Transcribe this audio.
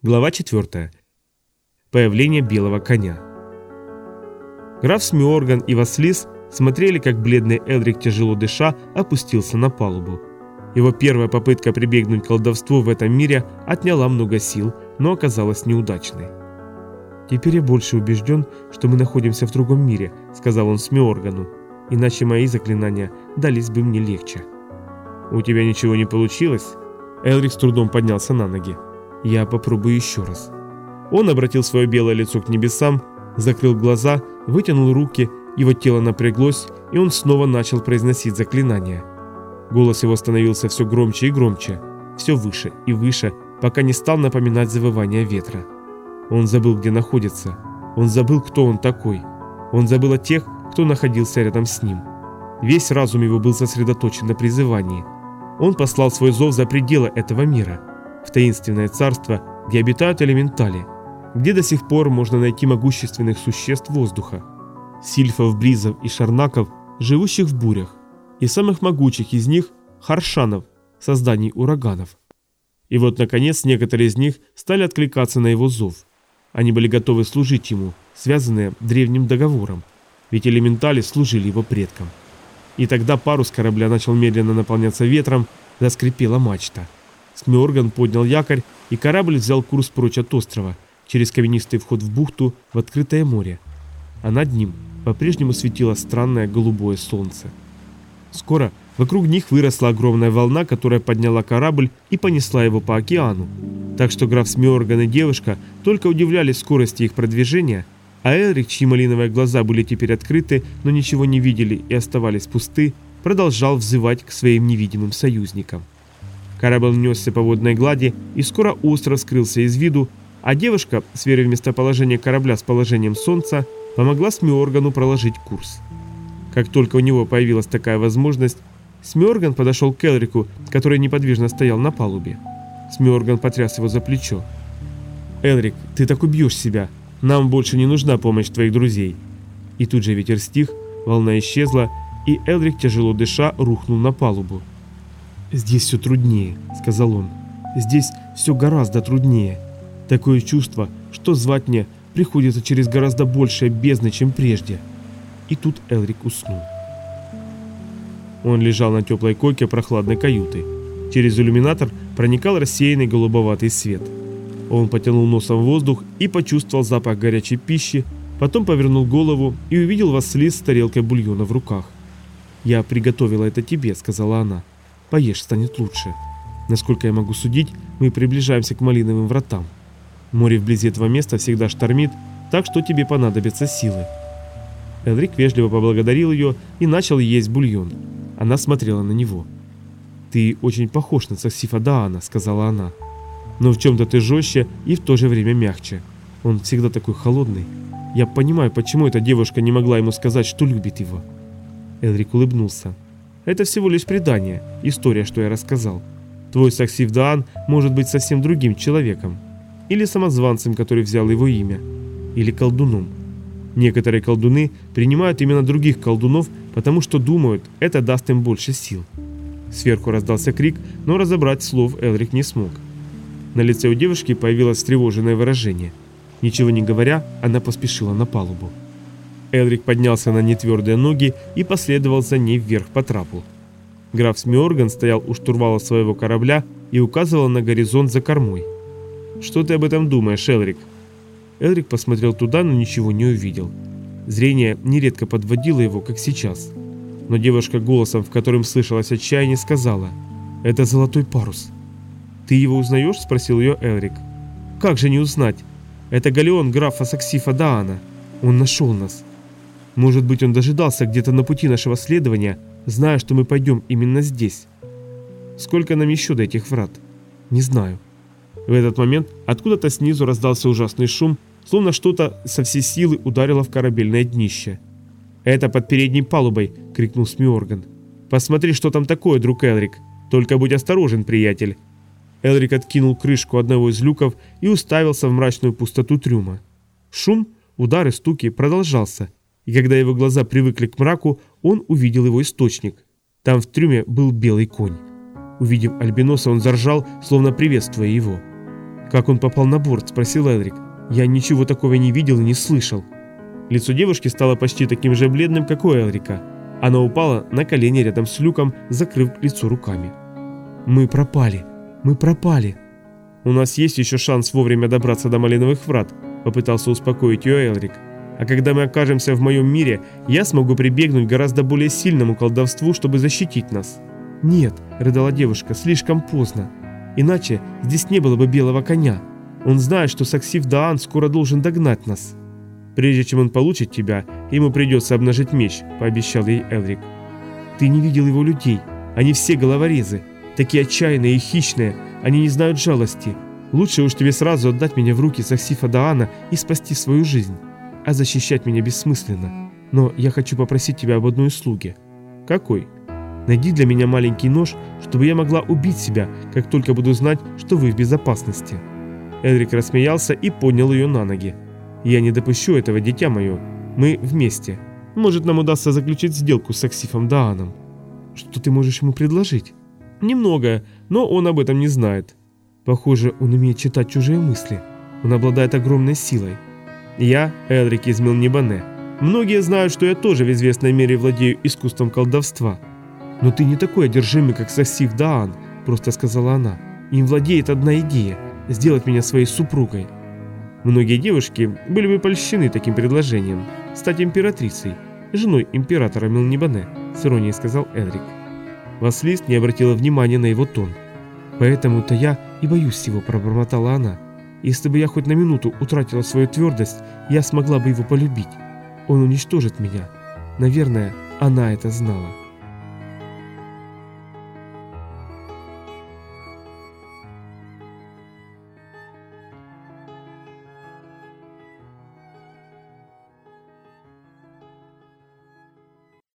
Глава 4. Появление белого коня. Граф Смиорган и Васлис смотрели, как бледный Элрик, тяжело дыша, опустился на палубу. Его первая попытка прибегнуть к колдовству в этом мире отняла много сил, но оказалась неудачной. «Теперь я больше убежден, что мы находимся в другом мире», — сказал он Смиоргану, «иначе мои заклинания дались бы мне легче». «У тебя ничего не получилось?» Элрик с трудом поднялся на ноги. Я попробую еще раз. Он обратил свое белое лицо к небесам, закрыл глаза, вытянул руки, его тело напряглось, и он снова начал произносить заклинание. Голос его становился все громче и громче, все выше и выше, пока не стал напоминать завывание ветра. Он забыл, где находится. Он забыл, кто он такой. Он забыл о тех, кто находился рядом с ним. Весь разум его был сосредоточен на призывании. Он послал свой зов за пределы этого мира – в таинственное царство, где обитают элементали, где до сих пор можно найти могущественных существ воздуха, сильфов, бризов и шарнаков, живущих в бурях, и самых могучих из них – харшанов, созданий ураганов. И вот, наконец, некоторые из них стали откликаться на его зов. Они были готовы служить ему, связанные древним договором, ведь элементали служили его предкам. И тогда парус корабля начал медленно наполняться ветром, заскрипела мачта – Смиорган поднял якорь, и корабль взял курс прочь от острова, через каменистый вход в бухту в открытое море. А над ним по-прежнему светило странное голубое солнце. Скоро вокруг них выросла огромная волна, которая подняла корабль и понесла его по океану. Так что граф Смиорган и девушка только удивлялись скорости их продвижения, а Элрик, чьи малиновые глаза были теперь открыты, но ничего не видели и оставались пусты, продолжал взывать к своим невидимым союзникам. Корабль несся по водной глади и скоро остро скрылся из виду, а девушка, сверив местоположение корабля с положением солнца, помогла Смиоргану проложить курс. Как только у него появилась такая возможность, Смиорган подошел к Элрику, который неподвижно стоял на палубе. Смиорган потряс его за плечо. «Элрик, ты так убьешь себя. Нам больше не нужна помощь твоих друзей». И тут же ветер стих, волна исчезла, и Элрик, тяжело дыша, рухнул на палубу. «Здесь все труднее», — сказал он. «Здесь все гораздо труднее. Такое чувство, что звать мне приходится через гораздо большее бездны, чем прежде». И тут Элрик уснул. Он лежал на теплой койке прохладной каюты. Через иллюминатор проникал рассеянный голубоватый свет. Он потянул носом воздух и почувствовал запах горячей пищи, потом повернул голову и увидел Василис с тарелкой бульона в руках. «Я приготовила это тебе», — сказала она. Поешь, станет лучше. Насколько я могу судить, мы приближаемся к малиновым вратам. Море вблизи этого места всегда штормит, так что тебе понадобятся силы. Элрик вежливо поблагодарил ее и начал есть бульон. Она смотрела на него. «Ты очень похож на Саксифа Даана», — сказала она. «Но в чем-то ты жестче и в то же время мягче. Он всегда такой холодный. Я понимаю, почему эта девушка не могла ему сказать, что любит его». Элрик улыбнулся. Это всего лишь предание, история, что я рассказал. Твой Саксив Даан может быть совсем другим человеком. Или самозванцем, который взял его имя. Или колдуном. Некоторые колдуны принимают именно других колдунов, потому что думают, это даст им больше сил. Сверху раздался крик, но разобрать слов Элрик не смог. На лице у девушки появилось встревоженное выражение. Ничего не говоря, она поспешила на палубу. Элрик поднялся на нетвердые ноги и последовал за ней вверх по трапу. Граф Смиорган стоял у штурвала своего корабля и указывал на горизонт за кормой. «Что ты об этом думаешь, Элрик?» Элрик посмотрел туда, но ничего не увидел. Зрение нередко подводило его, как сейчас. Но девушка голосом, в котором слышалось отчаяние, сказала «Это золотой парус». «Ты его узнаешь?» – спросил ее Элрик. «Как же не узнать? Это галеон графа Саксифа Даана. Он нашел нас. Может быть, он дожидался где-то на пути нашего следования, зная, что мы пойдем именно здесь. Сколько нам еще до этих врат? Не знаю. В этот момент откуда-то снизу раздался ужасный шум, словно что-то со всей силы ударило в корабельное днище. «Это под передней палубой!» — крикнул Смиорган. «Посмотри, что там такое, друг Элрик! Только будь осторожен, приятель!» Элрик откинул крышку одного из люков и уставился в мрачную пустоту трюма. Шум, удары, стуки продолжался — и когда его глаза привыкли к мраку, он увидел его источник. Там в трюме был белый конь. Увидев альбиноса, он заржал, словно приветствуя его. «Как он попал на борт?» – спросил Элрик. «Я ничего такого не видел и не слышал». Лицо девушки стало почти таким же бледным, как у Элрика. Она упала на колени рядом с люком, закрыв лицо руками. «Мы пропали! Мы пропали!» «У нас есть еще шанс вовремя добраться до Малиновых врат», – попытался успокоить ее Элрик. «А когда мы окажемся в моем мире, я смогу прибегнуть гораздо более сильному колдовству, чтобы защитить нас». «Нет», – рыдала девушка, – «слишком поздно. Иначе здесь не было бы белого коня. Он знает, что Саксив Даан скоро должен догнать нас». «Прежде чем он получит тебя, ему придется обнажить меч», – пообещал ей Элрик. «Ты не видел его людей. Они все головорезы. Такие отчаянные и хищные. Они не знают жалости. Лучше уж тебе сразу отдать меня в руки Саксифа Даана и спасти свою жизнь. А защищать меня бессмысленно. Но я хочу попросить тебя об одной услуге». «Какой?» Найди для меня маленький нож, чтобы я могла убить себя, как только буду знать, что вы в безопасности». Эдрик рассмеялся и поднял ее на ноги. «Я не допущу этого, дитя мое. Мы вместе. Может, нам удастся заключить сделку с Аксифом Дааном». «Что ты можешь ему предложить?» «Немного, но он об этом не знает». «Похоже, он умеет читать чужие мысли. Он обладает огромной силой». «Я Эдрик из Милнибане. Многие знают, что я тоже в известной мере владею искусством колдовства». «Но ты не такой одержимый, как Сасив Даан», – просто сказала она. «Им владеет одна идея – сделать меня своей супругой». Многие девушки были бы польщены таким предложением – стать императрицей, женой императора Милнибане, с иронией сказал Эдрик. Васлист не обратила внимания на его тон. «Поэтому-то я и боюсь его», – пробормотала она. «Если бы я хоть на минуту утратила свою твердость, я смогла бы его полюбить. Он уничтожит меня. Наверное, она это знала».